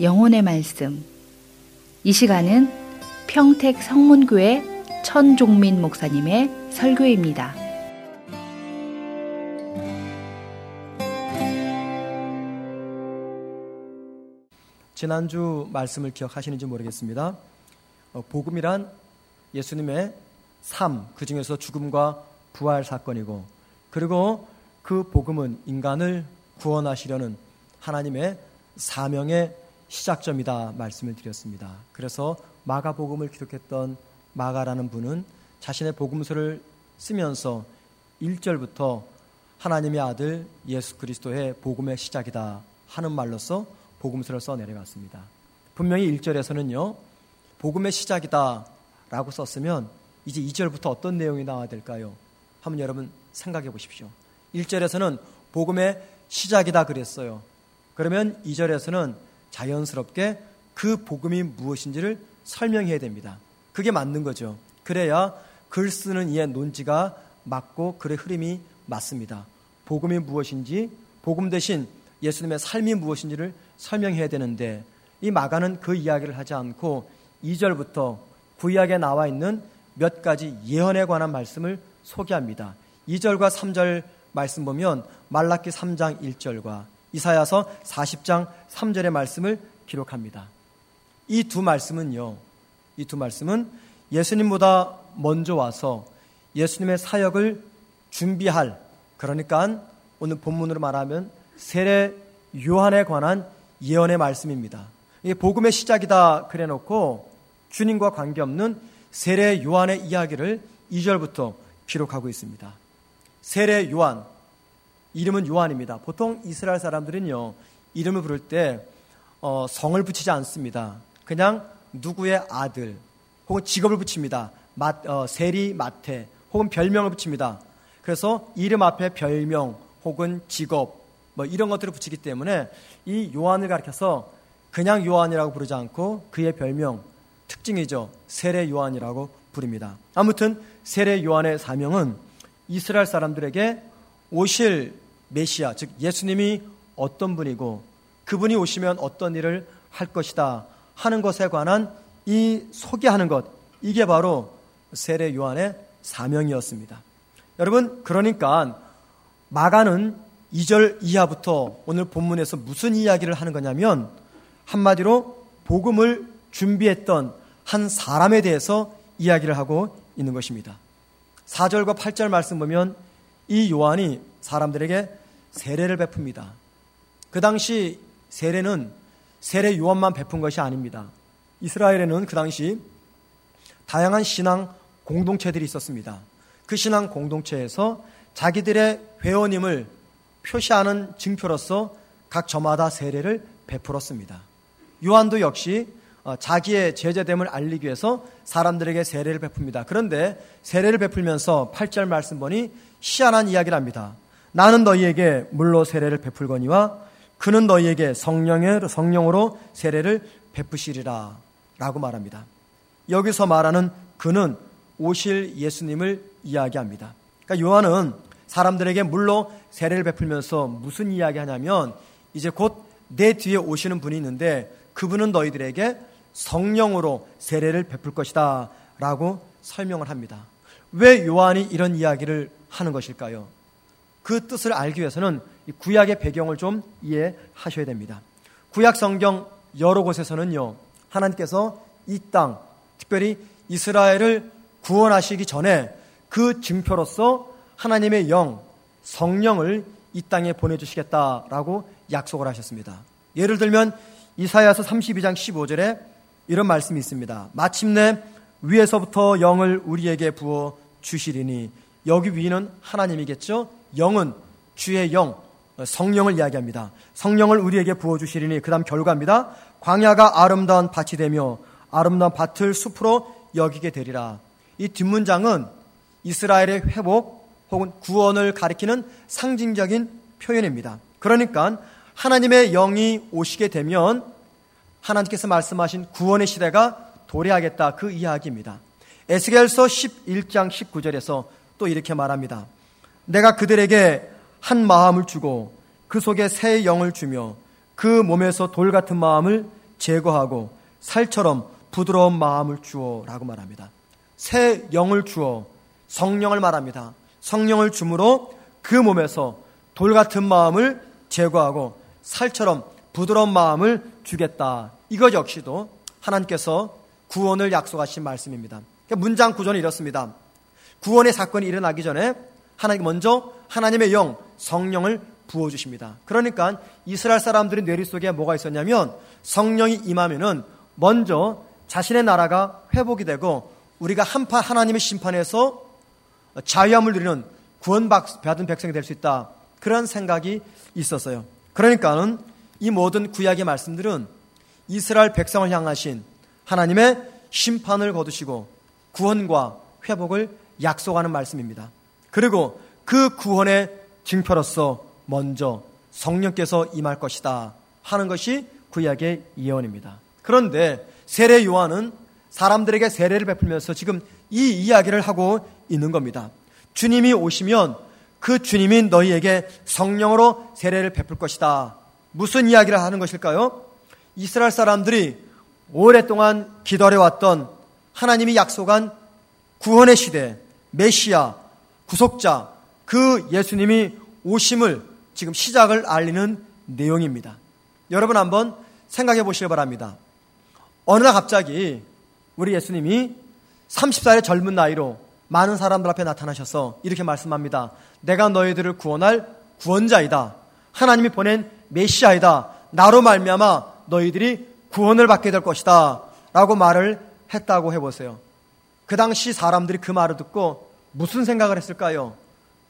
영혼의 말씀. 이 시간은 평택 성문교회 천종민 목사님의 설교입니다. 지난주 말씀을 기억하시는지 모르겠습니다. 어, 복음이란 예수님의 삶, 그 중에서 죽음과 부활 사건이고, 그리고 그 복음은 인간을 구원하시려는 하나님의 사명의 시작점이다 말씀을 드렸습니다. 그래서 마가복음을 기록했던 마가라는 분은 자신의 복음서를 쓰면서 1절부터 하나님의 아들 예수 그리스도의 복음의 시작이다 하는 말로서 복음서를 써 내려갔습니다. 분명히 1절에서는요, 복음의 시작이다 라고 썼으면 이제 2절부터 어떤 내용이 나와야 될까요? 한번 여러분 생각해 보십시오. 1절에서는 복음의 시작이다 그랬어요. 그러면 2절에서는 자연스럽게 그 복음이 무엇인지를 설명해야 됩니다. 그게 맞는 거죠. 그래야 글 쓰는 이의 논지가 맞고 글의 흐름이 맞습니다. 복음이 무엇인지, 복음 대신 예수님의 삶이 무엇인지를 설명해야 되는데 이 마가는 그 이야기를 하지 않고 2절부터 구약에 나와 있는 몇 가지 예언에 관한 말씀을 소개합니다. 2절과 3절 말씀 보면 말라기 3장 1절과 이사야서 40장 3절의 말씀을 기록합니다. 이 두 말씀은요. 이 두 말씀은 예수님보다 먼저 와서 예수님의 사역을 준비할 그러니까 오늘 본문으로 말하면 세례 요한에 관한 예언의 말씀입니다. 이게 복음의 시작이다 그래 놓고 주님과 관계없는 세례 요한의 이야기를 2절부터 기록하고 있습니다. 세례 요한 이름은 요한입니다. 보통 이스라엘 사람들은요, 이름을 부를 때 어, 성을 붙이지 않습니다. 그냥 누구의 아들 혹은 직업을 붙입니다. 마, 어, 세리 마태 혹은 별명을 붙입니다. 그래서 이름 앞에 별명 혹은 직업 뭐 이런 것들을 붙이기 때문에 이 요한을 가리켜서 그냥 요한이라고 부르지 않고 그의 별명 특징이죠. 세례 요한이라고 부릅니다. 아무튼 세례 요한의 사명은 이스라엘 사람들에게 오실 메시아, 즉 예수님이 어떤 분이고 그분이 오시면 어떤 일을 할 것이다 하는 것에 관한 이 소개하는 것, 이게 바로 세례 요한의 사명이었습니다. 여러분, 그러니까 마가는 2절 이하부터 오늘 본문에서 무슨 이야기를 하는 거냐면 한마디로 복음을 준비했던 한 사람에 대해서 이야기를 하고 있는 것입니다. 4절과 8절 말씀 보면 이 요한이 사람들에게 세례를 베풉니다. 그 당시 세례는 세례 요한만 베푼 것이 아닙니다. 이스라엘에는 그 당시 다양한 신앙 공동체들이 있었습니다. 그 신앙 공동체에서 자기들의 회원임을 표시하는 증표로서 각 저마다 세례를 베풀었습니다. 요한도 역시 어, 자기의 제자됨을 알리기 위해서 사람들에게 세례를 베풉니다. 그런데 세례를 베풀면서 8절 말씀 보니 희한한 이야기를 합니다. 나는 너희에게 물로 세례를 베풀거니와 그는 너희에게 성령으로 세례를 베푸시리라 라고 말합니다. 여기서 말하는 그는 오실 예수님을 이야기합니다. 그러니까 요한은 사람들에게 물로 세례를 베풀면서 무슨 이야기 하냐면 이제 곧 내 뒤에 오시는 분이 있는데 그분은 너희들에게 성령으로 세례를 베풀 것이다 라고 설명을 합니다. 왜 요한이 이런 이야기를 하는 것일까요? 그 뜻을 알기 위해서는 구약의 배경을 좀 이해하셔야 됩니다. 구약 성경 여러 곳에서는요, 하나님께서 이 땅, 특별히 이스라엘을 구원하시기 전에 그 증표로서 하나님의 영, 성령을 이 땅에 보내주시겠다라고 약속을 하셨습니다. 예를 들면 이사야서 32장 15절에 이런 말씀이 있습니다. 마침내 위에서부터 영을 우리에게 부어 주시리니 여기 위는 하나님이겠죠. 영은 주의 영, 성령을 이야기합니다. 성령을 우리에게 부어주시리니 그 다음 결과입니다. 광야가 아름다운 밭이 되며 아름다운 밭을 숲으로 여기게 되리라. 이 뒷문장은 이스라엘의 회복 혹은 구원을 가리키는 상징적인 표현입니다. 그러니까 하나님의 영이 오시게 되면 하나님께서 말씀하신 구원의 시대가 도래하겠다 그 이야기입니다. 에스겔서 11장 19절에서 또 이렇게 말합니다. 내가 그들에게 한 마음을 주고 그 속에 새 영을 주며 그 몸에서 돌 같은 마음을 제거하고 살처럼 부드러운 마음을 주어라고 말합니다. 새 영을 주어 성령을 말합니다. 성령을 주므로 그 몸에서 돌 같은 마음을 제거하고 살처럼 부드러운 마음을 주겠다. 이것 역시도 하나님께서 구원을 약속하신 말씀입니다. 문장 구조는 이렇습니다. 구원의 사건이 일어나기 전에 하나님 먼저 하나님의 영 성령을 부어 주십니다. 그러니까 이스라엘 사람들의 뇌리 속에 뭐가 있었냐면 성령이 임하면은 먼저 자신의 나라가 회복이 되고 우리가 한파 하나님의 심판에서 자유함을 누리는 구원받은 백성이 될 수 있다. 그런 생각이 있었어요. 그러니까는 이 모든 구약의 말씀들은 이스라엘 백성을 향하신 하나님의 심판을 거두시고 구원과 회복을 약속하는 말씀입니다. 그리고 그 구원의 증표로서 먼저 성령께서 임할 것이다 하는 것이 구약의 예언입니다. 그런데 세례 요한은 사람들에게 세례를 베풀면서 지금 이 이야기를 하고 있는 겁니다. 주님이 오시면 그 주님이 너희에게 성령으로 세례를 베풀 것이다. 무슨 이야기를 하는 것일까요? 이스라엘 사람들이 오랫동안 기다려왔던 하나님이 약속한 구원의 시대, 메시아, 구속자, 그 예수님이 오심을 지금 시작을 알리는 내용입니다. 여러분 한번 생각해 보시기 바랍니다. 어느 날 갑자기 우리 예수님이 30살의 젊은 나이로 많은 사람들 앞에 나타나셔서 이렇게 말씀합니다. 내가 너희들을 구원할 구원자이다. 하나님이 보낸 메시아이다. 나로 말미암아 너희들이 구원을 받게 될 것이다. 라고 말을 했다고 해보세요. 그 당시 사람들이 그 말을 듣고 무슨 생각을 했을까요?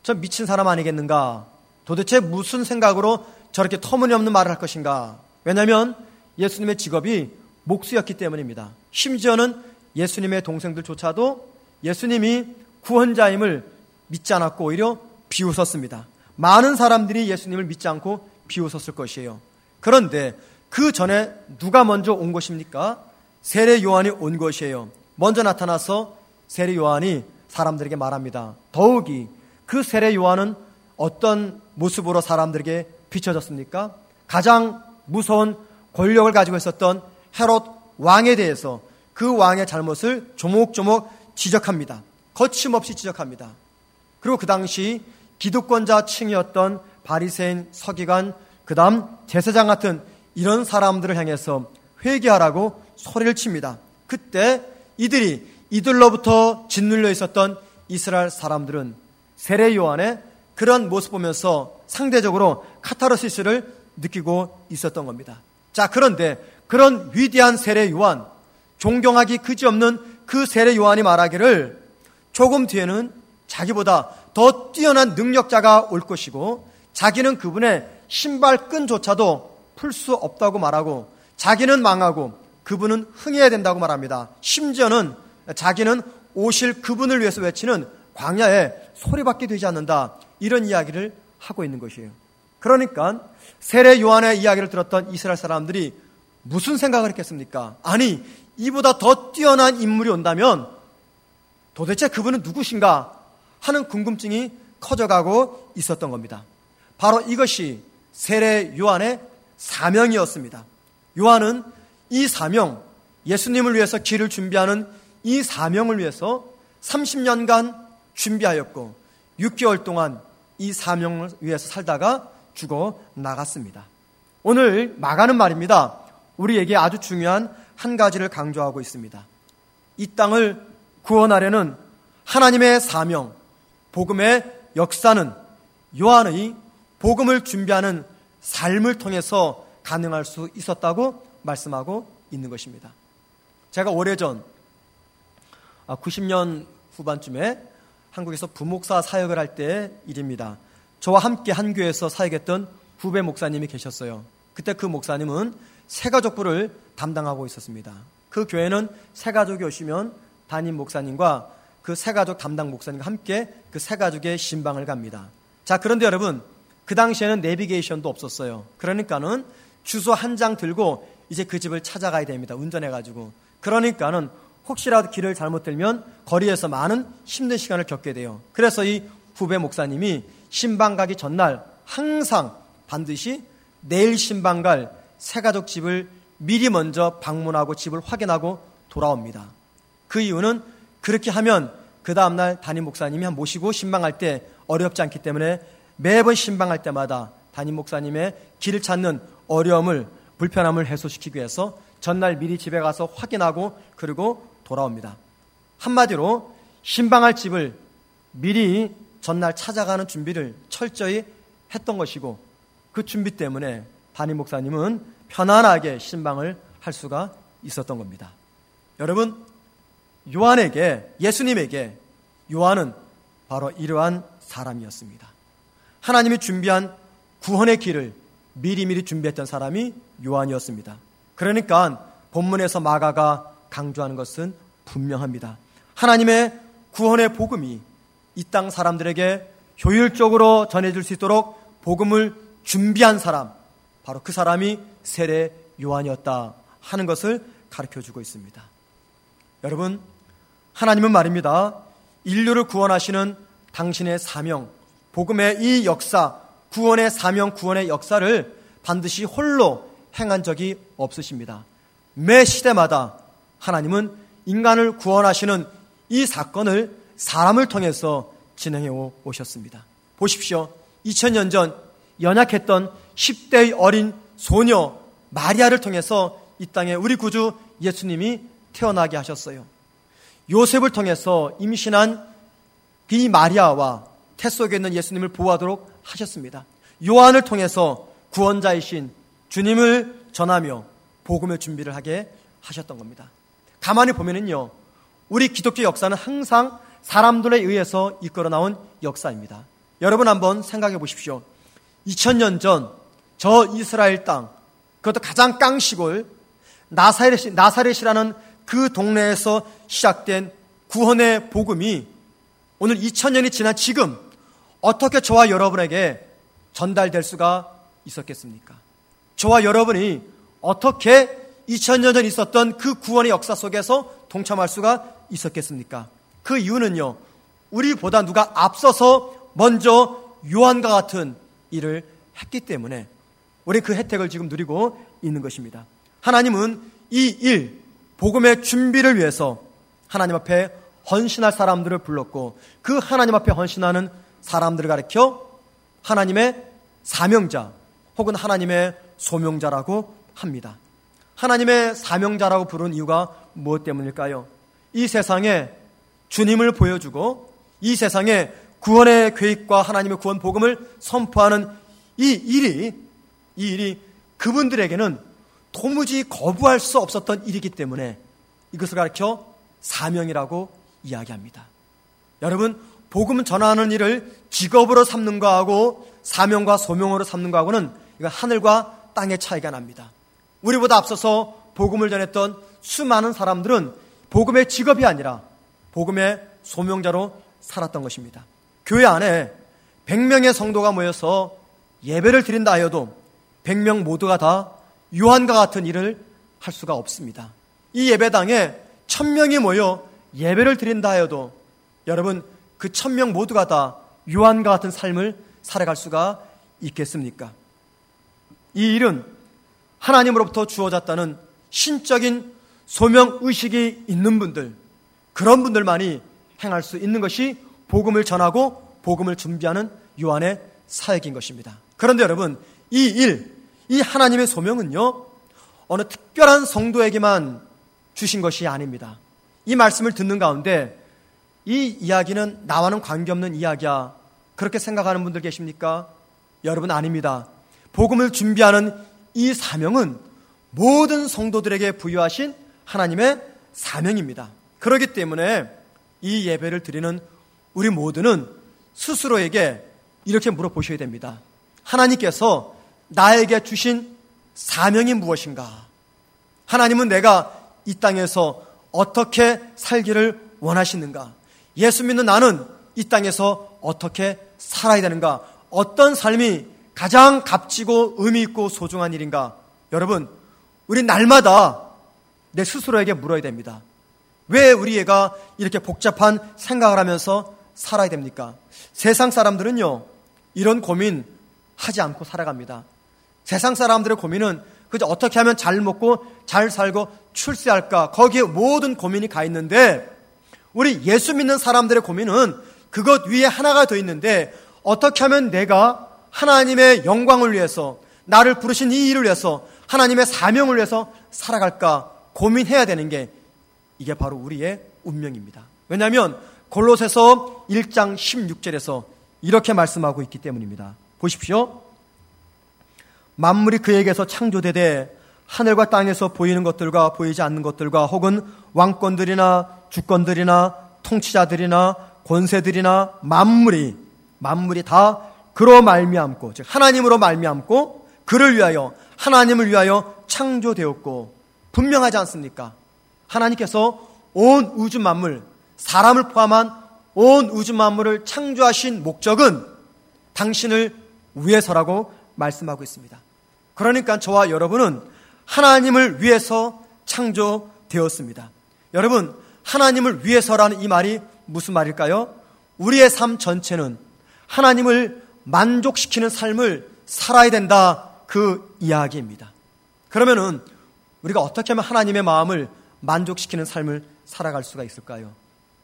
저 미친 사람 아니겠는가? 도대체 무슨 생각으로 저렇게 터무니없는 말을 할 것인가? 왜냐하면 예수님의 직업이 목수였기 때문입니다. 심지어는 예수님의 동생들조차도 예수님이 구원자임을 믿지 않았고 오히려 비웃었습니다. 많은 사람들이 예수님을 믿지 않고 비웃었을 것이에요. 그런데 그 전에 누가 먼저 온 것입니까? 세례 요한이 온 것이에요. 먼저 나타나서 세례 요한이 사람들에게 말합니다. 더욱이 그 세례 요한은 어떤 모습으로 사람들에게 비춰졌습니까? 가장 무서운 권력을 가지고 있었던 헤롯 왕에 대해서 그 왕의 잘못을 조목조목 지적합니다. 거침없이 지적합니다. 그리고 그 당시 기득권자 층이었던 바리새인, 서기관, 그다음 제사장 같은 이런 사람들을 향해서 회개하라고 소리를 칩니다. 그때 이들이 이들로부터 짓눌려 있었던 이스라엘 사람들은 세례 요한의 그런 모습 보면서 상대적으로 카타르시스를 느끼고 있었던 겁니다. 자, 그런데 그런 위대한 세례 요한, 존경하기 그지없는 그 세례 요한이 말하기를 조금 뒤에는 자기보다 더 뛰어난 능력자가 올 것이고 자기는 그분의 신발끈조차도 풀 수 없다고 말하고 자기는 망하고 그분은 흥해야 된다고 말합니다. 심지어는 자기는 오실 그분을 위해서 외치는 광야에 소리밖에 되지 않는다. 이런 이야기를 하고 있는 것이에요. 그러니까 세례 요한의 이야기를 들었던 이스라엘 사람들이 무슨 생각을 했겠습니까? 아니, 이보다 더 뛰어난 인물이 온다면 도대체 그분은 누구신가 하는 궁금증이 커져가고 있었던 겁니다. 바로 이것이 세례 요한의 사명이었습니다. 요한은 이 사명, 예수님을 위해서 길을 준비하는 이 사명을 위해서 30년간 준비하였고 6개월 동안 이 사명을 위해서 살다가 죽어 나갔습니다. 오늘 마가는 말입니다. 우리에게 아주 중요한 한 가지를 강조하고 있습니다. 이 땅을 구원하려는 하나님의 사명, 복음의 역사는 요한의 복음을 준비하는 삶을 통해서 가능할 수 있었다고 말씀하고 있는 것입니다. 제가 오래전 90년 아, 후반쯤에 한국에서 부목사 사역을 할 때의 일입니다. 저와 함께 한 교회에서 사역했던 후배 목사님이 계셨어요. 그때 그 목사님은 새가족부를 담당하고 있었습니다. 그 교회는 새가족이 오시면 담임 목사님과 그 새가족 담당 목사님과 함께 그 새가족의 신방을 갑니다. 자, 그런데 여러분, 그 당시에는 내비게이션도 없었어요. 그러니까는 주소 한 장 들고 이제 그 집을 찾아가야 됩니다. 운전해가지고. 그러니까는 혹시라도 길을 잘못 들면 거리에서 많은 힘든 시간을 겪게 돼요. 그래서 이 후배 목사님이 신방 가기 전날 항상 반드시 내일 신방 갈 새가족 집을 미리 먼저 방문하고 집을 확인하고 돌아옵니다. 그 이유는 그렇게 하면 그 다음날 담임 목사님이 모시고 신방할 때 어렵지 않기 때문에 매번 신방할 때마다 담임 목사님의 길을 찾는 어려움을 불편함을 해소시키기 위해서 전날 미리 집에 가서 확인하고 그리고 돌아옵니다. 한마디로 신방할 집을 미리 전날 찾아가는 준비를 철저히 했던 것이고 그 준비 때문에 담임 목사님은 편안하게 신방을 할 수가 있었던 겁니다. 여러분, 요한에게, 예수님에게 요한은 바로 이러한 사람이었습니다. 하나님이 준비한 구원의 길을 미리미리 준비했던 사람이 요한이었습니다. 그러니까 본문에서 마가가 강조하는 것은 분명합니다. 하나님의 구원의 복음이 이 땅 사람들에게 효율적으로 전해질 수 있도록 복음을 준비한 사람, 바로 그 사람이 세례 요한이었다 하는 것을 가르쳐 주고 있습니다. 여러분, 하나님은 말입니다. 인류를 구원하시는 당신의 사명, 복음의 이 역사, 구원의 사명, 구원의 역사를 반드시 홀로 행한 적이 없으십니다. 매 시대마다 하나님은 인간을 구원하시는 이 사건을 사람을 통해서 진행해 오셨습니다. 보십시오. 2000년 전 연약했던 10대의 어린 소녀 마리아를 통해서 이 땅에 우리 구주 예수님이 태어나게 하셨어요. 요셉을 통해서 임신한 이 마리아와 태 속에 있는 예수님을 보호하도록 하셨습니다. 요한을 통해서 구원자이신 주님을 전하며 복음의 준비를 하게 하셨던 겁니다. 가만히 보면은요, 우리 기독교 역사는 항상 사람들에 의해서 이끌어 나온 역사입니다. 여러분 한번 생각해 보십시오. 2000년 전 저 이스라엘 땅, 그것도 가장 깡시골 나사렛, 나사렛이라는 그 동네에서 시작된 구원의 복음이 오늘 2000년이 지난 지금 어떻게 저와 여러분에게 전달될 수가 있었겠습니까? 저와 여러분이 어떻게 2000년 전 있었던 그 구원의 역사 속에서 동참할 수가 있었겠습니까? 그 이유는요, 우리보다 누가 앞서서 먼저 요한과 같은 일을 했기 때문에 우리 그 혜택을 지금 누리고 있는 것입니다. 하나님은 이 일, 복음의 준비를 위해서 하나님 앞에 헌신할 사람들을 불렀고 그 하나님 앞에 헌신하는 사람들을 가리켜 하나님의 사명자 혹은 하나님의 소명자라고 합니다. 하나님의 사명자라고 부른 이유가 무엇 때문일까요? 이 세상에 주님을 보여주고 이 세상에 구원의 계획과 하나님의 구원 복음을 선포하는 이 일이 이 일이 그분들에게는 도무지 거부할 수 없었던 일이기 때문에 이것을 가르쳐 사명이라고 이야기합니다. 여러분, 복음 전하는 일을 직업으로 삼는 거하고 사명과 소명으로 삼는 거하고는 이거 하늘과 땅의 차이가 납니다. 우리보다 앞서서 복음을 전했던 수많은 사람들은 복음의 직업이 아니라 복음의 소명자로 살았던 것입니다. 교회 안에 100명의 성도가 모여서 예배를 드린다 하여도 100명 모두가 다 요한과 같은 일을 할 수가 없습니다. 이 예배당에 1000명이 모여 예배를 드린다 하여도 여러분 그 1000명 모두가 다 요한과 같은 삶을 살아갈 수가 있겠습니까? 이 일은 하나님으로부터 주어졌다는 신적인 소명 의식이 있는 분들, 그런 분들만이 행할 수 있는 것이 복음을 전하고 복음을 준비하는 요한의 사역인 것입니다. 그런데 여러분, 이 일, 이 하나님의 소명은요, 어느 특별한 성도에게만 주신 것이 아닙니다. 이 말씀을 듣는 가운데 이 이야기는 나와는 관계없는 이야기야. 그렇게 생각하는 분들 계십니까? 여러분 아닙니다. 복음을 준비하는 이 사명은 모든 성도들에게 부여하신 하나님의 사명입니다. 그렇기 때문에 이 예배를 드리는 우리 모두는 스스로에게 이렇게 물어보셔야 됩니다. 하나님께서 나에게 주신 사명이 무엇인가? 하나님은 내가 이 땅에서 어떻게 살기를 원하시는가? 예수 믿는 나는 이 땅에서 어떻게 살아야 되는가? 어떤 삶이 가장 값지고 의미 있고 소중한 일인가? 여러분, 우리 날마다 내 스스로에게 물어야 됩니다. 왜 우리 애가 이렇게 복잡한 생각을 하면서 살아야 됩니까? 세상 사람들은요, 이런 고민 하지 않고 살아갑니다. 세상 사람들의 고민은 그저 어떻게 하면 잘 먹고 잘 살고 출세할까? 거기에 모든 고민이 가 있는데 우리 예수 믿는 사람들의 고민은 그것 위에 하나가 더 있는데 어떻게 하면 내가 하나님의 영광을 위해서 나를 부르신 이 일을 위해서 하나님의 사명을 위해서 살아갈까 고민해야 되는 게 이게 바로 우리의 운명입니다. 왜냐하면 골로새서 1장 16절에서 이렇게 말씀하고 있기 때문입니다. 보십시오. 만물이 그에게서 창조되되 하늘과 땅에서 보이는 것들과 보이지 않는 것들과 혹은 왕권들이나 주권들이나 통치자들이나 권세들이나 만물이 만물이 다 그로 말미암고 즉 하나님으로 말미암고 그를 위하여 하나님을 위하여 창조되었고 분명하지 않습니까? 하나님께서 온 우주 만물 사람을 포함한 온 우주 만물을 창조하신 목적은 당신을 위해서라고 말씀하고 있습니다. 그러니까 저와 여러분은 하나님을 위해서 창조되었습니다. 여러분, 하나님을 위해서라는 이 말이 무슨 말일까요? 우리의 삶 전체는 하나님을 만족시키는 삶을 살아야 된다. 그 이야기입니다. 그러면은 우리가 어떻게 하면 하나님의 마음을 만족시키는 삶을 살아갈 수가 있을까요?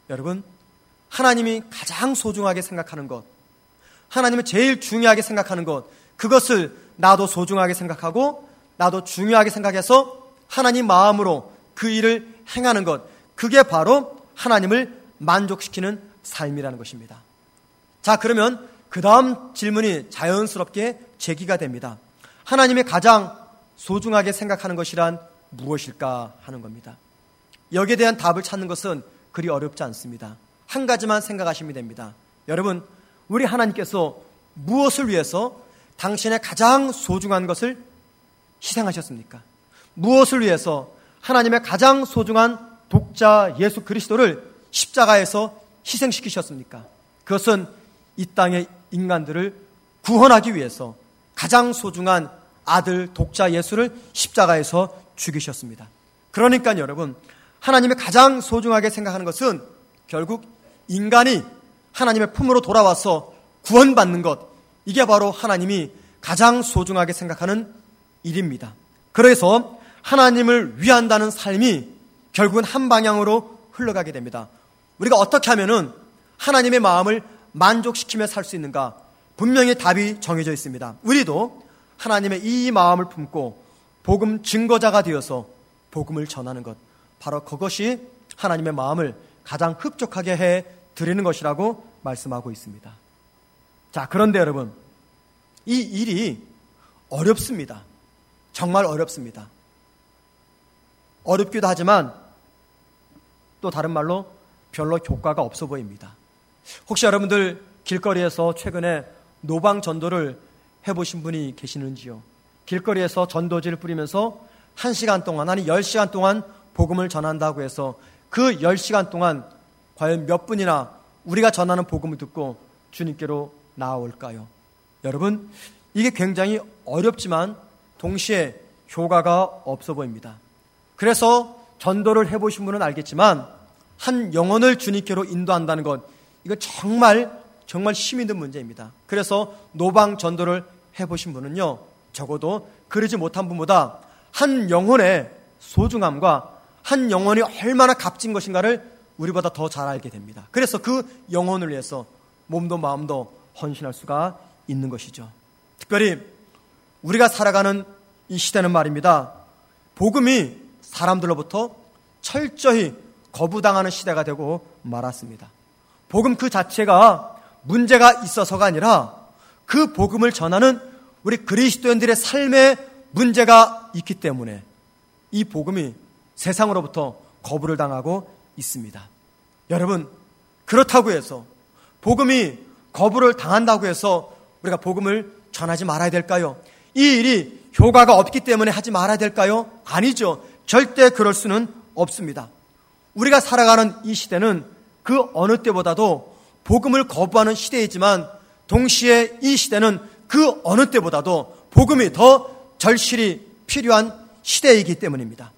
여러분, 하나님이 가장 소중하게 생각하는 것, 하나님이 제일 중요하게 생각하는 것, 그것을 나도 소중하게 생각하고 나도 중요하게 생각해서 하나님 마음으로 그 일을 행하는 것, 그게 바로 하나님을 만족시키는 삶이라는 것입니다. 자, 그러면 그 다음 질문이 자연스럽게 제기가 됩니다. 하나님의 가장 소중하게 생각하는 것이란 무엇일까 하는 겁니다. 여기에 대한 답을 찾는 것은 그리 어렵지 않습니다. 한 가지만 생각하시면 됩니다. 여러분, 우리 하나님께서 무엇을 위해서 당신의 가장 소중한 것을 희생하셨습니까? 무엇을 위해서 하나님의 가장 소중한 독자 예수 그리스도를 십자가에서 희생시키셨습니까? 그것은 이 땅의 인간들을 구원하기 위해서 가장 소중한 아들 독자 예수를 십자가에서 죽이셨습니다. 그러니까 여러분, 하나님의 가장 소중하게 생각하는 것은 결국 인간이 하나님의 품으로 돌아와서 구원받는 것, 이게 바로 하나님이 가장 소중하게 생각하는 일입니다. 그래서 하나님을 위한다는 삶이 결국은 한 방향으로 흘러가게 됩니다. 우리가 어떻게 하면은 하나님의 마음을 만족시키며 살 수 있는가? 분명히 답이 정해져 있습니다. 우리도 하나님의 이 마음을 품고 복음 증거자가 되어서 복음을 전하는 것. 바로 그것이 하나님의 마음을 가장 흡족하게 해 드리는 것이라고 말씀하고 있습니다. 자, 그런데 여러분, 이 일이 어렵습니다. 정말 어렵습니다. 어렵기도 하지만 또 다른 말로 별로 효과가 없어 보입니다. 혹시 여러분들 길거리에서 최근에 노방 전도를 해보신 분이 계시는지요? 길거리에서 전도지를 뿌리면서 1시간 동안, 아니 10시간 동안 복음을 전한다고 해서 그 10시간 동안 과연 몇 분이나 우리가 전하는 복음을 듣고 주님께로 나아올까요? 여러분, 이게 굉장히 어렵지만 동시에 효과가 없어 보입니다. 그래서 전도를 해보신 분은 알겠지만 한 영혼을 주님께로 인도한다는 것, 이거 정말 정말 힘이 든 문제입니다. 그래서 노방 전도를 해보신 분은요, 적어도 그러지 못한 분보다 한 영혼의 소중함과 한 영혼이 얼마나 값진 것인가를 우리보다 더 잘 알게 됩니다. 그래서 그 영혼을 위해서 몸도 마음도 헌신할 수가 있는 것이죠. 특별히 우리가 살아가는 이 시대는 말입니다. 복음이 사람들로부터 철저히 거부당하는 시대가 되고 말았습니다. 복음 그 자체가 문제가 있어서가 아니라 그 복음을 전하는 우리 그리스도인들의 삶에 문제가 있기 때문에 이 복음이 세상으로부터 거부를 당하고 있습니다. 여러분, 그렇다고 해서 복음이 거부를 당한다고 해서 우리가 복음을 전하지 말아야 될까요? 이 일이 효과가 없기 때문에 하지 말아야 될까요? 아니죠. 절대 그럴 수는 없습니다. 우리가 살아가는 이 시대는 그 어느 때보다도 복음을 거부하는 시대이지만 동시에 이 시대는 그 어느 때보다도 복음이 더 절실히 필요한 시대이기 때문입니다.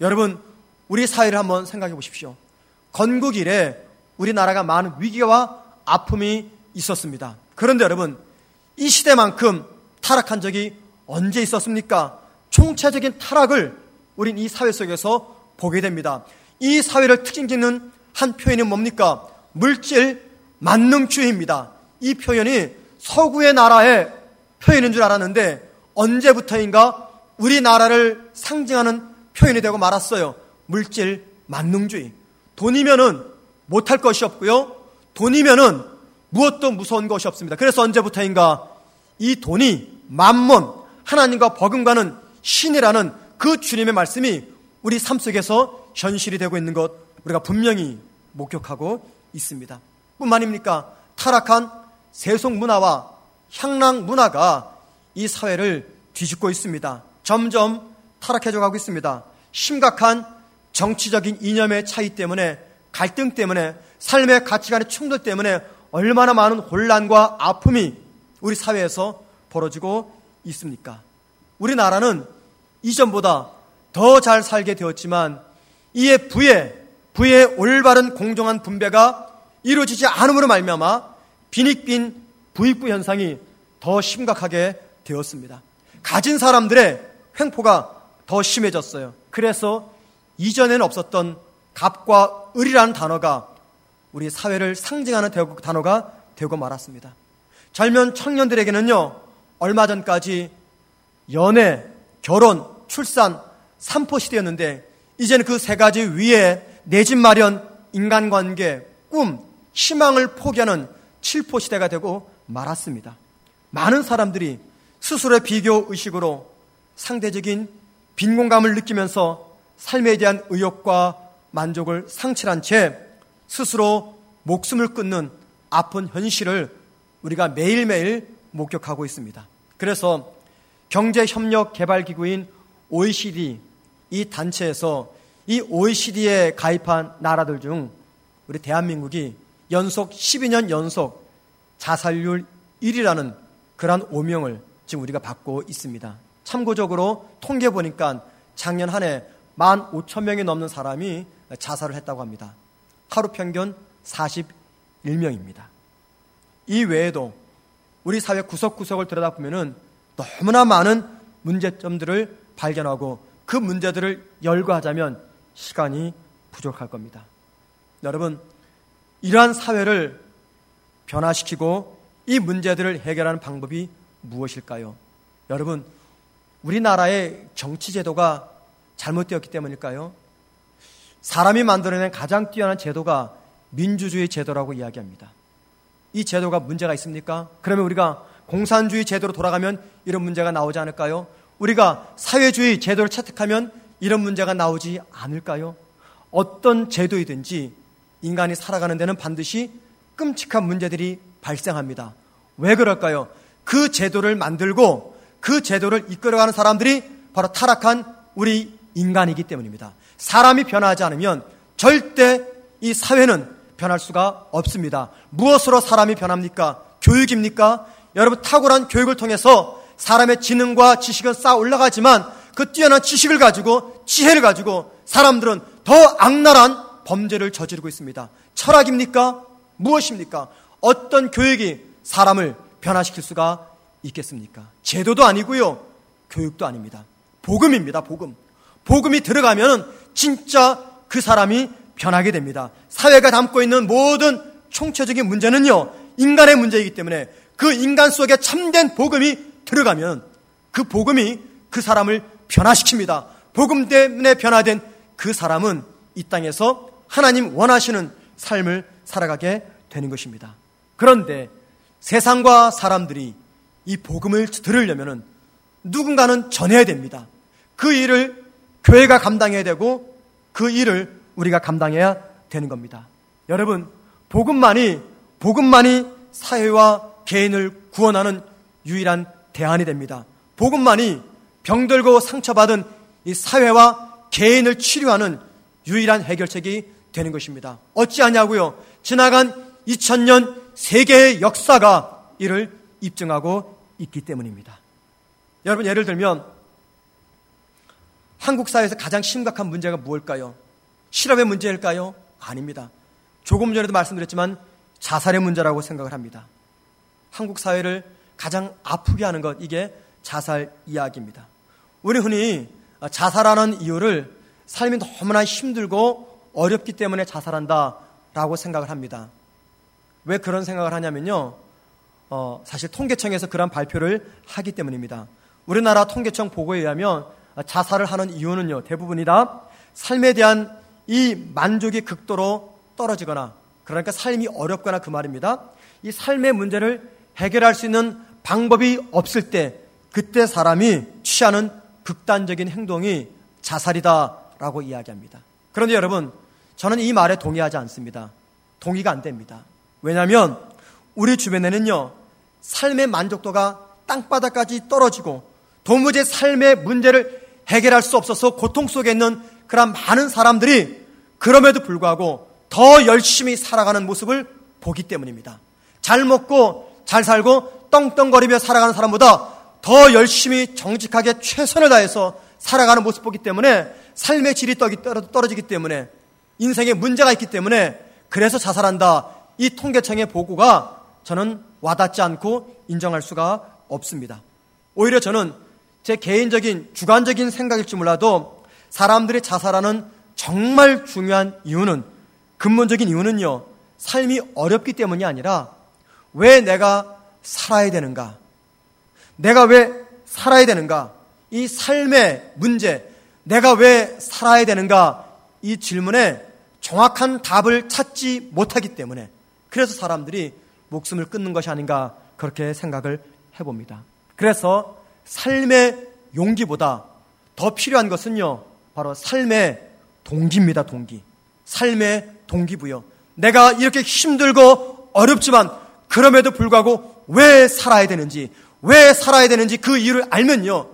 여러분, 우리 사회를 한번 생각해 보십시오. 건국 이래 우리나라가 많은 위기와 아픔이 있었습니다. 그런데 여러분, 이 시대만큼 타락한 적이 언제 있었습니까? 총체적인 타락을 우린 이 사회 속에서 보게 됩니다. 이 사회를 특징 짓는 한 표현이 뭡니까? 물질 만능주의입니다. 이 표현이 서구의 나라의 표현인 줄 알았는데 언제부터인가 우리나라를 상징하는 표현이 되고 말았어요. 물질 만능주의. 돈이면은 못할 것이 없고요. 돈이면은 무엇도 무서운 것이 없습니다. 그래서 언제부터인가 이 돈이 만몬 하나님과 버금가는 신이라는 그 주님의 말씀이 우리 삶 속에서 현실이 되고 있는 것 우리가 분명히 목격하고 있습니다. 뿐만입니까? 타락한 세속 문화와 향락 문화가 이 사회를 뒤집고 있습니다. 점점 타락해져 가고 있습니다. 심각한 정치적인 이념의 차이 때문에 갈등 때문에 삶의 가치관의 충돌 때문에 얼마나 많은 혼란과 아픔이 우리 사회에서 벌어지고 있습니까? 우리나라는 이전보다 더 잘 살게 되었지만 이에 부의 부의 올바른 공정한 분배가 이루어지지 않음으로 말미암아 빈익빈 부익부 현상이 더 심각하게 되었습니다. 가진 사람들의 횡포가 더 심해졌어요. 그래서 이전에는 없었던 갑과 을이라는 단어가 우리 사회를 상징하는 단어가 되고 말았습니다. 젊은 청년들에게는요, 얼마 전까지 연애, 결혼, 출산, 삼포 시대였는데, 이제는 그 세 가지 위에 내 집 마련, 인간관계, 꿈, 희망을 포기하는 칠포 시대가 되고 말았습니다. 많은 사람들이 스스로의 비교 의식으로 상대적인 빈곤감을 느끼면서 삶에 대한 의욕과 만족을 상실한 채 스스로 목숨을 끊는 아픈 현실을 우리가 매일매일 목격하고 있습니다. 그래서 경제협력개발기구인 OECD 이 단체에서 이 OECD에 가입한 나라들 중 우리 대한민국이 연속 12년 연속 자살률 1위라는 그러한 오명을 지금 우리가 받고 있습니다. 참고적으로 통계 보니까 작년 한 해 15,000명이 넘는 사람이 자살을 했다고 합니다. 하루 평균 41명입니다. 이 외에도 우리 사회 구석구석을 들여다보면 너무나 많은 문제점들을 발견하고 그 문제들을 열거하자면 시간이 부족할 겁니다. 여러분, 이러한 사회를 변화시키고 이 문제들을 해결하는 방법이 무엇일까요? 여러분, 우리나라의 정치 제도가 잘못되었기 때문일까요? 사람이 만들어낸 가장 뛰어난 제도가 민주주의 제도라고 이야기합니다. 이 제도가 문제가 있습니까? 그러면 우리가 공산주의 제도로 돌아가면 이런 문제가 나오지 않을까요? 우리가 사회주의 제도를 채택하면 이런 문제가 나오지 않을까요? 어떤 제도이든지 인간이 살아가는 데는 반드시 끔찍한 문제들이 발생합니다. 왜 그럴까요? 그 제도를 만들고 그 제도를 이끌어가는 사람들이 바로 타락한 우리 인간이기 때문입니다. 사람이 변하지 않으면 절대 이 사회는 변할 수가 없습니다. 무엇으로 사람이 변합니까? 교육입니까? 여러분 탁월한 교육을 통해서 사람의 지능과 지식은 쌓아 올라가지만 그 뛰어난 지식을 가지고 지혜를 가지고 사람들은 더 악랄한 범죄를 저지르고 있습니다. 철학입니까? 무엇입니까? 어떤 교육이 사람을 변화시킬 수가 있겠습니까? 제도도 아니고요. 교육도 아닙니다. 복음입니다. 복음. 복음이 들어가면 진짜 그 사람이 변하게 됩니다. 사회가 담고 있는 모든 총체적인 문제는요. 인간의 문제이기 때문에 그 인간 속에 참된 복음이 들어가면 그 복음이 그 사람을 변화시킵니다. 복음 때문에 변화된 그 사람은 이 땅에서 하나님 원하시는 삶을 살아가게 되는 것입니다. 그런데 세상과 사람들이 이 복음을 들으려면 누군가는 전해야 됩니다. 그 일을 교회가 감당해야 되고 그 일을 우리가 감당해야 되는 겁니다. 여러분, 복음만이, 복음만이 사회와 개인을 구원하는 유일한 대안이 됩니다. 복음만이 병들고 상처받은 이 사회와 개인을 치료하는 유일한 해결책이 되는 것입니다. 어찌하냐고요? 지나간 2000년 세계의 역사가 이를 입증하고 있기 때문입니다. 여러분 예를 들면 한국 사회에서 가장 심각한 문제가 무엇일까요? 실업의 문제일까요? 아닙니다. 조금 전에도 말씀드렸지만 자살의 문제라고 생각을 합니다. 한국 사회를 가장 아프게 하는 것 이게 자살 이야기입니다. 우리 흔히 자살하는 이유를 삶이 너무나 힘들고 어렵기 때문에 자살한다라고 생각을 합니다. 왜 그런 생각을 하냐면요. 어, 사실 통계청에서 그런 발표를 하기 때문입니다. 우리나라 통계청 보고에 의하면 자살을 하는 이유는요, 대부분이 다 삶에 대한 이 만족이 극도로 떨어지거나, 그러니까 삶이 어렵거나 그 말입니다. 이 삶의 문제를 해결할 수 있는 방법이 없을 때, 그때 사람이 취하는 극단적인 행동이 자살이다라고 이야기합니다. 그런데 여러분, 저는 이 말에 동의하지 않습니다. 동의가 안 됩니다. 왜냐하면 우리 주변에는요, 삶의 만족도가 땅바닥까지 떨어지고 도무지 삶의 문제를 해결할 수 없어서 고통 속에 있는 그런 많은 사람들이 그럼에도 불구하고 더 열심히 살아가는 모습을 보기 때문입니다. 잘 먹고 잘 살고 떵떵거리며 살아가는 사람보다 더 열심히 정직하게 최선을 다해서 살아가는 모습 보기 때문에 삶의 질이 떨어지기 때문에 인생에 문제가 있기 때문에 그래서 자살한다. 이 통계청의 보고가 저는 와닿지 않고 인정할 수가 없습니다. 오히려 저는 제 개인적인 주관적인 생각일지 몰라도 사람들이 자살하는 정말 중요한 이유는 근본적인 이유는요. 삶이 어렵기 때문이 아니라 왜 내가 살아야 되는가? 내가 왜 살아야 되는가? 이 삶의 문제, 내가 왜 살아야 되는가? 이 질문에 정확한 답을 찾지 못하기 때문에 그래서 사람들이 목숨을 끊는 것이 아닌가 그렇게 생각을 해봅니다. 그래서 삶의 용기보다 더 필요한 것은요, 바로 삶의 동기입니다, 동기. 삶의 동기부여. 내가 이렇게 힘들고 어렵지만 그럼에도 불구하고 왜 살아야 되는지, 왜 살아야 되는지 그 이유를 알면요,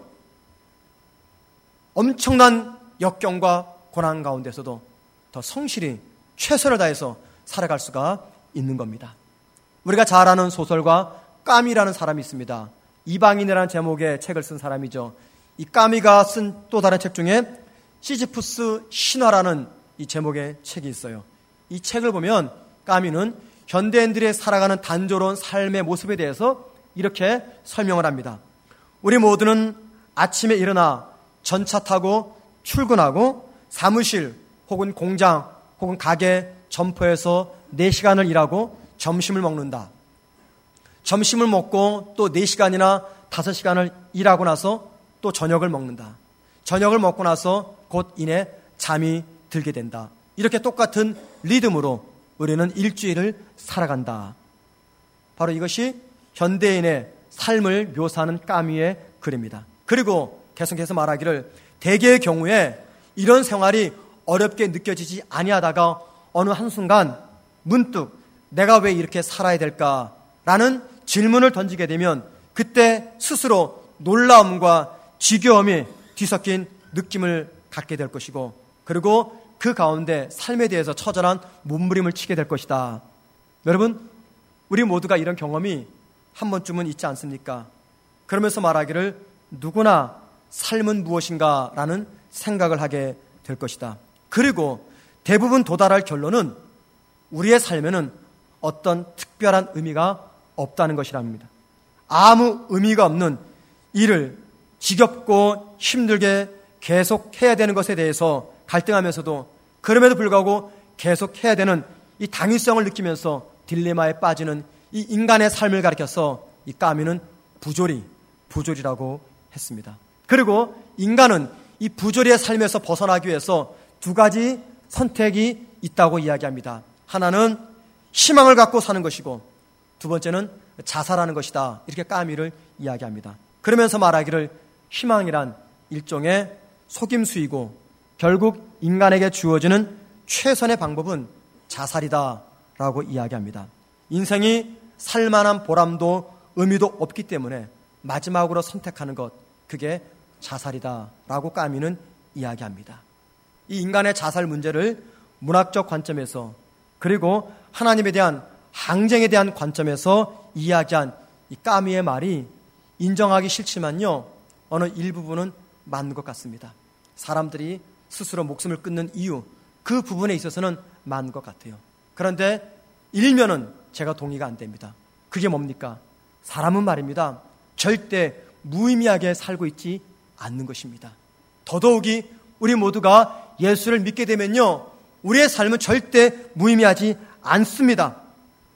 엄청난 역경과 고난 가운데서도 더 성실히 최선을 다해서 살아갈 수가 있는 겁니다. 우리가 잘 아는 소설가 까미라는 사람이 있습니다. 이방인이라는 제목의 책을 쓴 사람이죠. 이 까미가 쓴 또 다른 책 중에 시지푸스 신화라는 이 제목의 책이 있어요. 이 책을 보면 까미는 현대인들의 살아가는 단조로운 삶의 모습에 대해서 이렇게 설명을 합니다. 우리 모두는 아침에 일어나 전차 타고 출근하고 사무실 혹은 공장 혹은 가게 점포에서 4시간을 일하고 점심을 먹는다. 점심을 먹고 또 4시간이나 5시간을 일하고 나서 또 저녁을 먹는다. 저녁을 먹고 나서 곧 이내 잠이 들게 된다. 이렇게 똑같은 리듬으로 우리는 일주일을 살아간다. 바로 이것이 현대인의 삶을 묘사하는 까미의 글입니다. 그리고 계속해서 말하기를 대개의 경우에 이런 생활이 어렵게 느껴지지 아니하다가 어느 한순간 문득 내가 왜 이렇게 살아야 될까라는 질문을 던지게 되면 그때 스스로 놀라움과 지겨움이 뒤섞인 느낌을 갖게 될 것이고 그리고 그 가운데 삶에 대해서 처절한 몸부림을 치게 될 것이다. 여러분, 우리 모두가 이런 경험이 한 번쯤은 있지 않습니까? 그러면서 말하기를 누구나 삶은 무엇인가 라는 생각을 하게 될 것이다. 그리고 대부분 도달할 결론은 우리의 삶에는 어떤 특별한 의미가 없다는 것이랍니다. 아무 의미가 없는 일을 지겹고 힘들게 계속 해야 되는 것에 대해서 갈등하면서도 그럼에도 불구하고 계속 해야 되는 이 당위성을 느끼면서 딜레마에 빠지는 이 인간의 삶을 가리켜서 이 까미는 부조리, 부조리라고 했습니다. 그리고 인간은 이 부조리의 삶에서 벗어나기 위해서 두 가지 선택이 있다고 이야기합니다. 하나는 희망을 갖고 사는 것이고 두 번째는 자살하는 것이다. 이렇게 까미를 이야기합니다. 그러면서 말하기를 희망이란 일종의 속임수이고 결국 인간에게 주어지는 최선의 방법은 자살이다 라고 이야기합니다. 인생이 살만한 보람도 의미도 없기 때문에 마지막으로 선택하는 것 그게 자살이다라고 까미는 이야기합니다. 이 인간의 자살 문제를 문학적 관점에서 그리고 하나님에 대한 항쟁에 대한 관점에서 이야기한 이 까미의 말이 인정하기 싫지만요. 어느 일부분은 맞는 것 같습니다. 사람들이 스스로 목숨을 끊는 이유, 그 부분에 있어서는 맞는 것 같아요. 그런데 일면은 제가 동의가 안 됩니다. 그게 뭡니까? 사람은 말입니다. 절대 무의미하게 살고 있지 않는 것입니다. 더더욱이 우리 모두가 예수를 믿게 되면요. 우리의 삶은 절대 무의미하지 않습니다.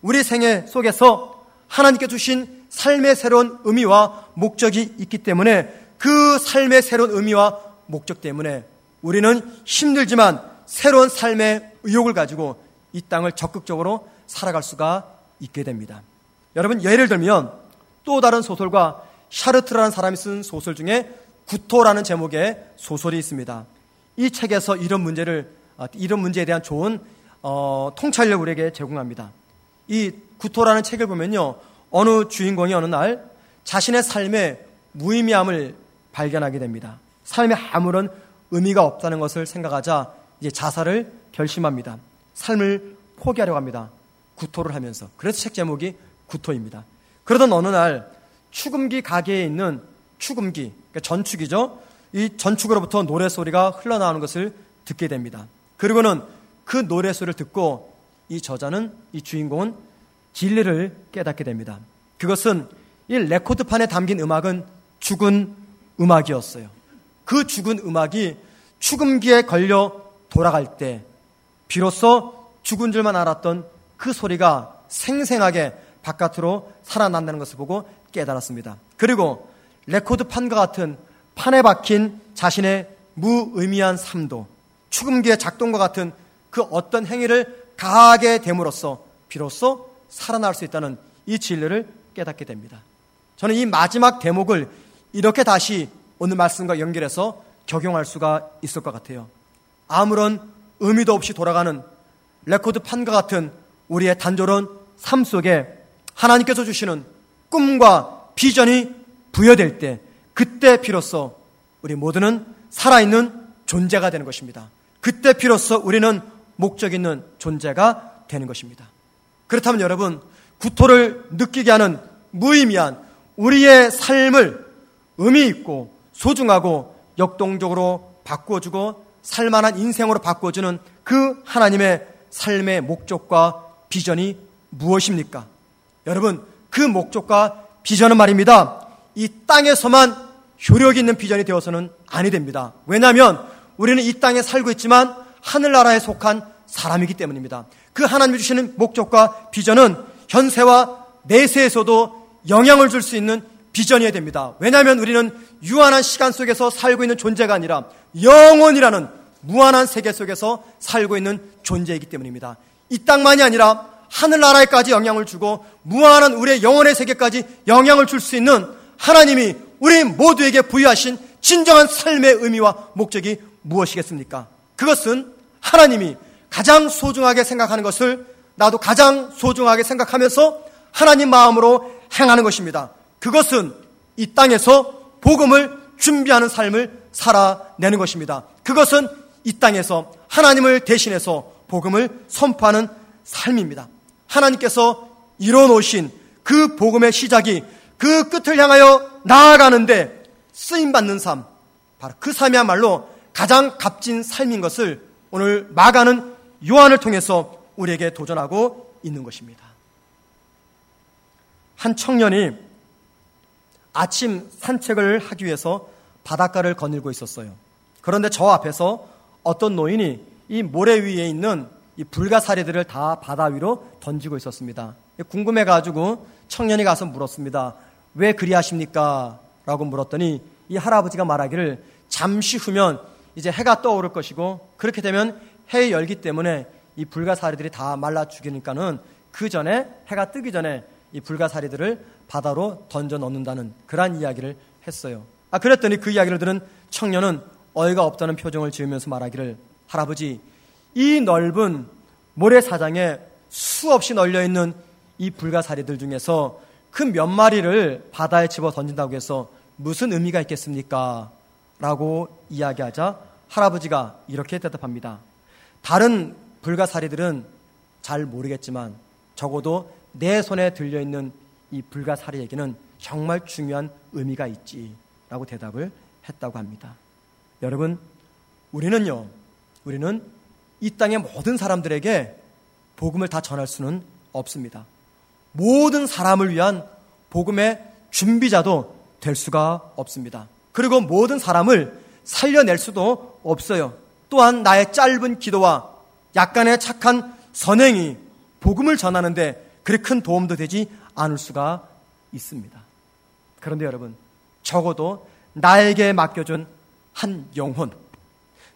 우리 생애 속에서 하나님께 주신 삶의 새로운 의미와 목적이 있기 때문에 그 삶의 새로운 의미와 목적 때문에 우리는 힘들지만 새로운 삶의 의욕을 가지고 이 땅을 적극적으로 살아갈 수가 있게 됩니다. 여러분 예를 들면 또 다른 소설가 샤르트라는 사람이 쓴 소설 중에 구토라는 제목의 소설이 있습니다. 이 책에서 이런 문제를 아, 이런 문제에 대한 좋은 어, 통찰력 우리에게 제공합니다. 이 구토라는 책을 보면요 어느 주인공이 어느 날 자신의 삶의 무의미함을 발견하게 됩니다. 삶에 아무런 의미가 없다는 것을 생각하자 이제 자살을 결심합니다. 삶을 포기하려고 합니다. 구토를 하면서. 그래서 책 제목이 구토입니다. 그러던 어느 날 추금기 가게에 있는 추금기, 그러니까 전축이죠. 이 전축으로부터 노래 소리가 흘러나오는 것을 듣게 됩니다. 그리고는 그 노래 소리를 듣고 이 저자는, 이 주인공은 진리를 깨닫게 됩니다. 그것은 이 레코드판에 담긴 음악은 죽은 음악이었어요. 그 죽은 음악이 추금기에 걸려 돌아갈 때 비로소 죽은 줄만 알았던 그 소리가 생생하게 바깥으로 살아난다는 것을 보고 깨달았습니다. 그리고 레코드 판과 같은 판에 박힌 자신의 무의미한 삶도 축음기의 작동과 같은 그 어떤 행위를 가하게 됨으로써 비로소 살아날 수 있다는 이 진리를 깨닫게 됩니다. 저는 이 마지막 대목을 이렇게 다시 오늘 말씀과 연결해서 적용할 수가 있을 것 같아요. 아무런 의미도 없이 돌아가는 레코드 판과 같은 우리의 단조로운 삶 속에 하나님께서 주시는 꿈과 비전이 부여될 때 그때 비로소 우리 모두는 살아있는 존재가 되는 것입니다. 그때 비로소 우리는 목적 있는 존재가 되는 것입니다. 그렇다면 여러분 구토를 느끼게 하는 무의미한 우리의 삶을 의미 있고 소중하고 역동적으로 바꿔주고 살만한 인생으로 바꿔주는 그 하나님의 삶의 목적과 비전이 무엇입니까? 여러분, 그 목적과 비전은 말입니다. 이 땅에서만 효력 있는 비전이 되어서는 아니 됩니다. 왜냐하면 우리는 이 땅에 살고 있지만 하늘나라에 속한 사람이기 때문입니다. 그 하나님이 주시는 목적과 비전은 현세와 내세에서도 영향을 줄 수 있는 비전이어야 됩니다. 왜냐하면 우리는 유한한 시간 속에서 살고 있는 존재가 아니라 영원이라는 무한한 세계 속에서 살고 있는 존재이기 때문입니다. 이 땅만이 아니라 하늘나라에까지 영향을 주고 무한한 우리의 영혼의 세계까지 영향을 줄 수 있는 하나님이 우리 모두에게 부여하신 진정한 삶의 의미와 목적이 무엇이겠습니까? 그것은 하나님이 가장 소중하게 생각하는 것을 나도 가장 소중하게 생각하면서 하나님 마음으로 행하는 것입니다. 그것은 이 땅에서 복음을 준비하는 삶을 살아내는 것입니다. 그것은 이 땅에서 하나님을 대신해서 복음을 선포하는 삶입니다. 하나님께서 이뤄놓으신 그 복음의 시작이 그 끝을 향하여 나아가는데 쓰임받는 삶, 바로 그 삶이야말로 가장 값진 삶인 것을 오늘 마가는 요한을 통해서 우리에게 도전하고 있는 것입니다. 한 청년이 아침 산책을 하기 위해서 바닷가를 거닐고 있었어요. 그런데 저 앞에서 어떤 노인이 이 모래 위에 있는 이 불가사리들을 다 바다 위로 던지고 있었습니다. 궁금해 가지고 청년이 가서 물었습니다. 왜 그리하십니까? 라고 물었더니 이 할아버지가 말하기를 잠시 후면 이제 해가 떠오를 것이고 그렇게 되면 해의 열기 때문에 이 불가사리들이 다 말라 죽이니까는 그 전에 해가 뜨기 전에 이 불가사리들을 바다로 던져 넣는다는 그러한 이야기를 했어요. 아 그랬더니 그 이야기를 들은 청년은 어이가 없다는 표정을 지으면서 말하기를 할아버지 이 넓은 모래사장에 수없이 널려 있는 이 불가사리들 중에서 그 몇 마리를 바다에 집어 던진다고 해서 무슨 의미가 있겠습니까? 라고 이야기하자 할아버지가 이렇게 대답합니다. 다른 불가사리들은 잘 모르겠지만 적어도 내 손에 들려있는 이 불가사리에게는 정말 중요한 의미가 있지. 라고 대답을 했다고 합니다. 여러분, 우리는요, 우리는 이 땅의 모든 사람들에게 복음을 다 전할 수는 없습니다. 모든 사람을 위한 복음의 준비자도 될 수가 없습니다. 그리고 모든 사람을 살려낼 수도 없어요. 또한 나의 짧은 기도와 약간의 착한 선행이 복음을 전하는데 그리 큰 도움도 되지 않을 수가 있습니다. 그런데 여러분, 적어도 나에게 맡겨준 한 영혼,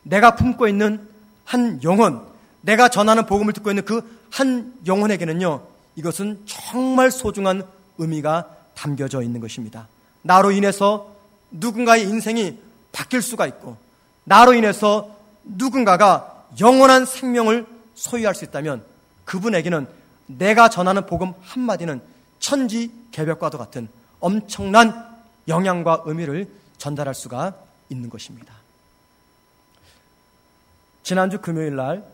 내가 품고 있는 한 영혼, 내가 전하는 복음을 듣고 있는 그 한 영혼에게는요, 이것은 정말 소중한 의미가 담겨져 있는 것입니다. 나로 인해서 누군가의 인생이 바뀔 수가 있고, 나로 인해서 누군가가 영원한 생명을 소유할 수 있다면 그분에게는 내가 전하는 복음 한마디는 천지 개벽과도 같은 엄청난 영향과 의미를 전달할 수가 있는 것입니다. 지난주 금요일 날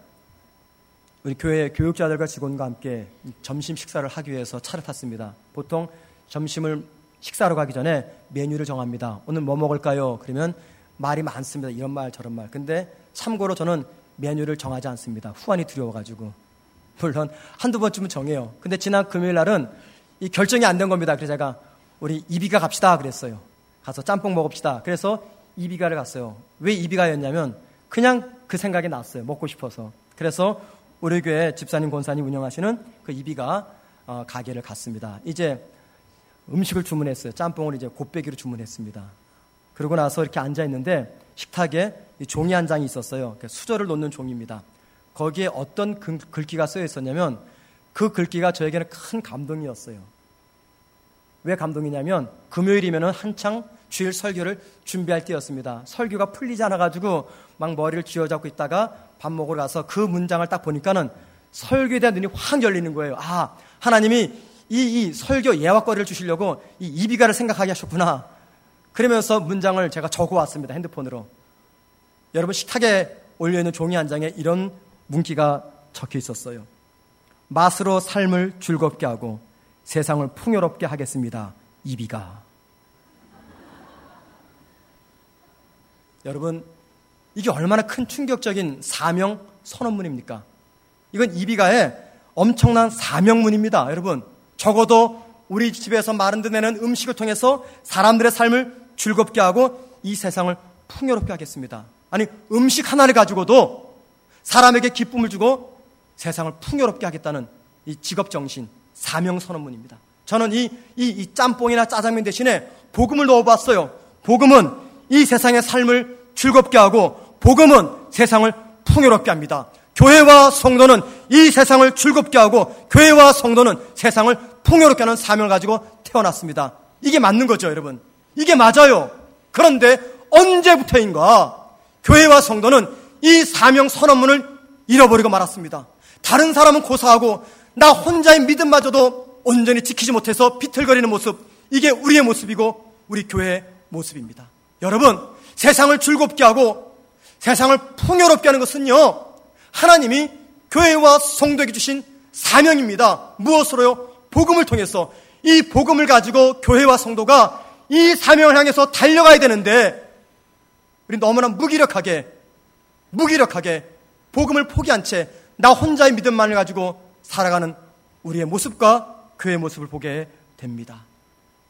우리 교회 교육자들과 직원과 함께 점심 식사를 하기 위해서 차를 탔습니다. 보통 점심을 식사로 가기 전에 메뉴를 정합니다. 오늘 뭐 먹을까요? 그러면 말이 많습니다. 이런 말 저런 말. 근데 참고로 저는 메뉴를 정하지 않습니다. 후안이 두려워가지고. 물론 한두 번쯤은 정해요. 근데 지난 금요일 날은 이 결정이 안 된 겁니다. 그래서 제가 우리 이비가 갑시다 그랬어요. 가서 짬뽕 먹읍시다. 그래서 이비가를 갔어요. 왜 이비가였냐면 그냥 그 생각이 났어요. 먹고 싶어서. 그래서 우리 교회 집사님 권사님 운영하시는 그 이비가 어, 가게를 갔습니다. 이제 음식을 주문했어요. 짬뽕을 이제 곱빼기로 주문했습니다. 그러고 나서 이렇게 앉아 있는데 식탁에 종이 한 장이 있었어요. 수저를 놓는 종입니다. 거기에 어떤 글귀가 쓰여 있었냐면 그 글귀가 저에게는 큰 감동이었어요. 왜 감동이냐면 금요일이면 한창 주일 설교를 준비할 때였습니다. 설교가 풀리지 않아가지고 막 머리를 쥐어잡고 있다가 밥 먹으러 가서 그 문장을 딱 보니까는 설교에 대한 눈이 확 열리는 거예요. 아, 하나님이 이, 이 설교 예화거리를 주시려고 이 이비가를 생각하게 하셨구나. 그러면서 문장을 제가 적어 왔습니다. 핸드폰으로. 여러분 식탁에 올려있는 종이 한 장에 이런 문기가 적혀 있었어요. 맛으로 삶을 즐겁게 하고 세상을 풍요롭게 하겠습니다. 이비가. 여러분, 이게 얼마나 큰 충격적인 사명 선언문입니까? 이건 이비가의 엄청난 사명문입니다. 여러분, 적어도 우리 집에서 마른 드 내는 음식을 통해서 사람들의 삶을 즐겁게 하고 이 세상을 풍요롭게 하겠습니다. 아니, 음식 하나를 가지고도 사람에게 기쁨을 주고 세상을 풍요롭게 하겠다는 이 직업 정신, 사명 선언문입니다. 저는 이, 이, 이 짬뽕이나 짜장면 대신에 복음을 넣어봤어요. 복음은 이 세상의 삶을 즐겁게 하고 복음은 세상을 풍요롭게 합니다. 교회와 성도는 이 세상을 즐겁게 하고 교회와 성도는 세상을 풍요롭게 하는 사명을 가지고 태어났습니다. 이게 맞는 거죠, 여러분. 이게 맞아요. 그런데 언제부터인가 교회와 성도는 이 사명 선언문을 잃어버리고 말았습니다. 다른 사람은 고사하고 나 혼자의 믿음마저도 온전히 지키지 못해서 비틀거리는 모습, 이게 우리의 모습이고 우리 교회의 모습입니다. 여러분, 세상을 즐겁게 하고 세상을 풍요롭게 하는 것은요, 하나님이 교회와 성도에게 주신 사명입니다. 무엇으로요? 복음을 통해서 이 복음을 가지고 교회와 성도가 이 사명을 향해서 달려가야 되는데 우리 너무나 무기력하게 무기력하게 복음을 포기한 채 나 혼자의 믿음만을 가지고 살아가는 우리의 모습과 그의 모습을 보게 됩니다.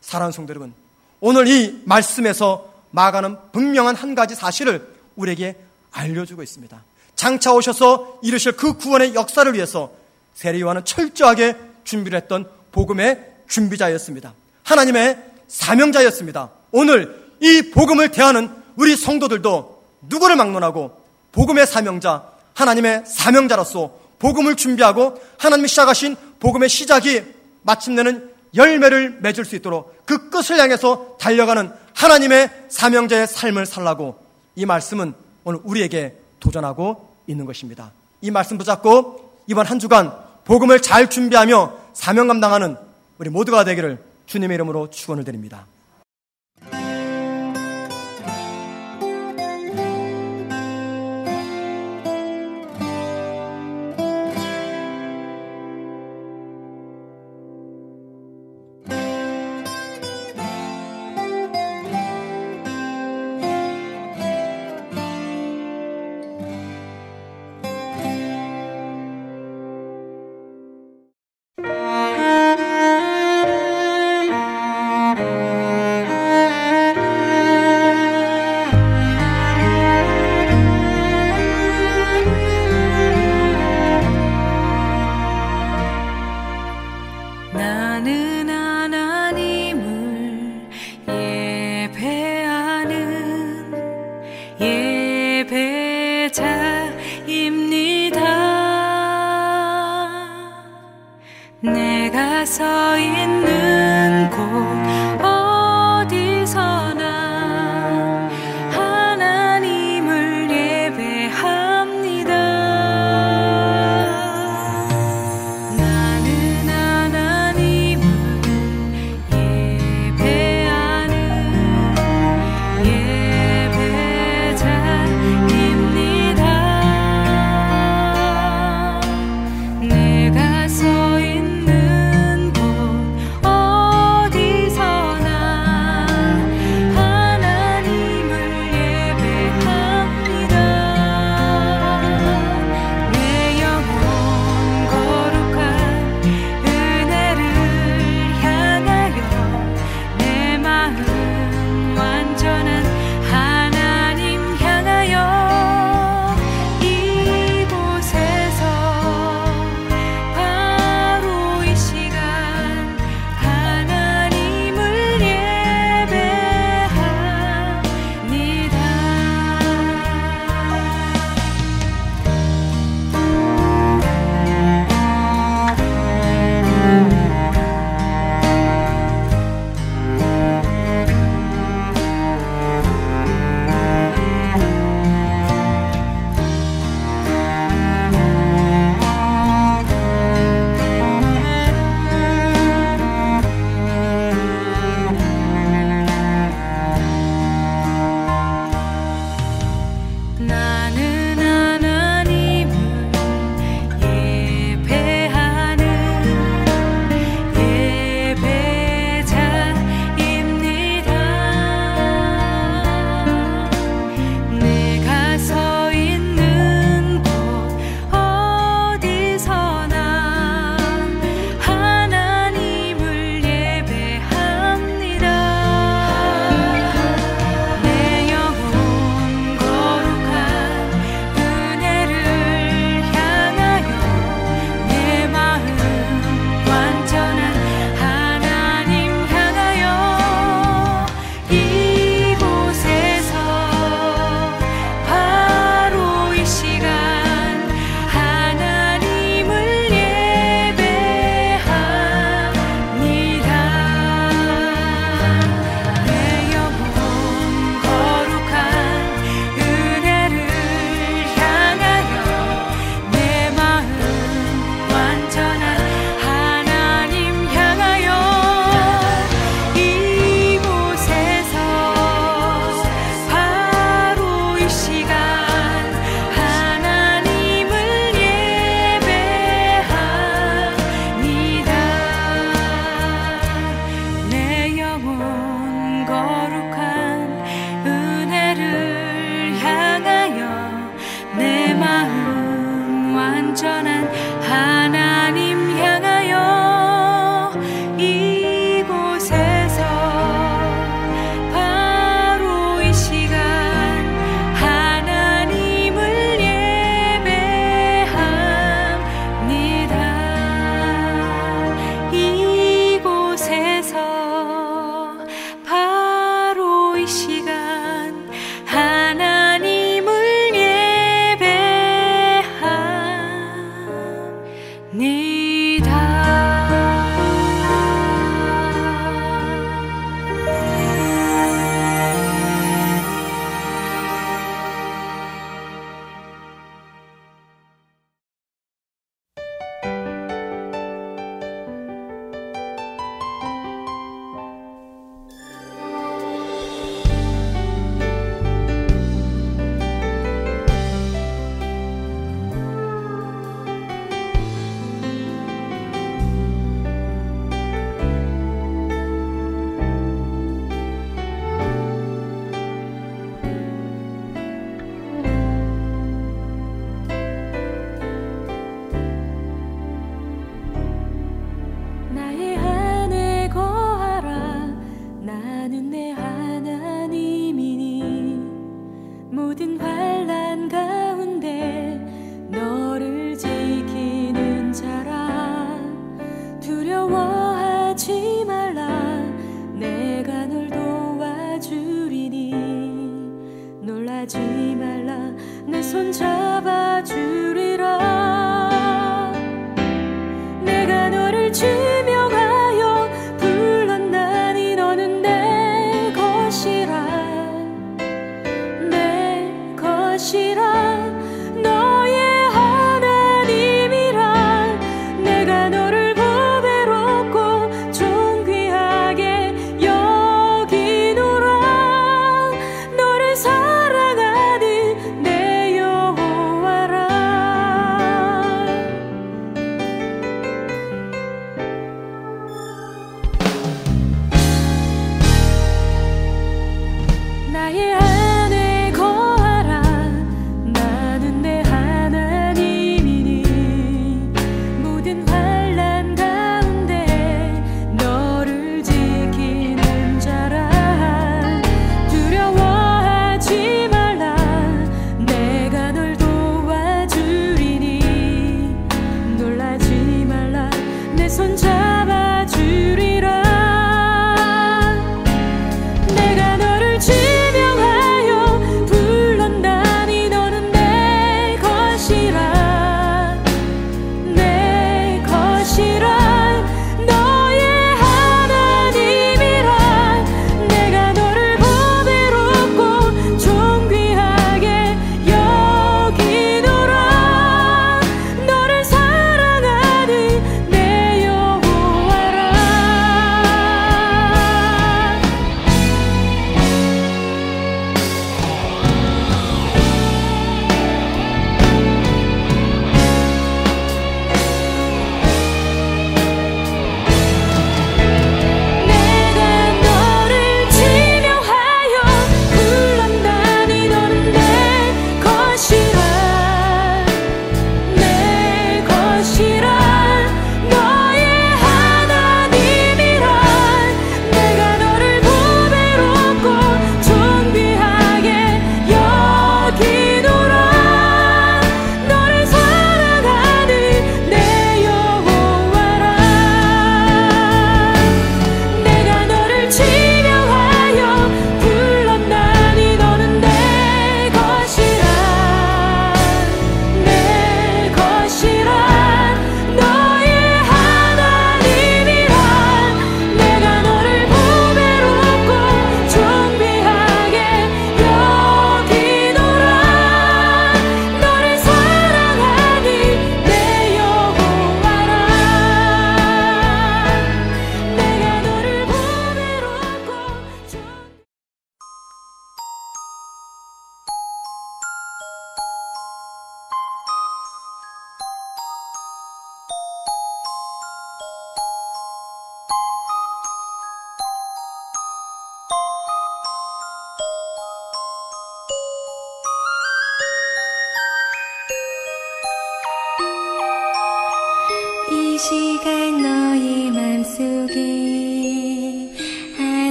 사랑하는 성도 여러분, 오늘 이 말씀에서 마가는 분명한 한 가지 사실을 우리에게 알려주고 있습니다. 장차 오셔서 이루실 그 구원의 역사를 위해서 세례요한은 철저하게 준비를 했던 복음의 준비자였습니다. 하나님의 사명자였습니다. 오늘 이 복음을 대하는 우리 성도들도 누구를 막론하고 복음의 사명자, 하나님의 사명자로서 복음을 준비하고 하나님이 시작하신 복음의 시작이 마침내는 열매를 맺을 수 있도록 그 끝을 향해서 달려가는 하나님의 사명자의 삶을 살라고 이 말씀은 오늘 우리에게 도전하고 있는 것입니다. 이 말씀 붙잡고 이번 한 주간 복음을 잘 준비하며 사명 감당하는 우리 모두가 되기를 주님의 이름으로 축원을 드립니다.